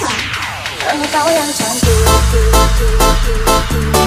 啊把我养成嘟。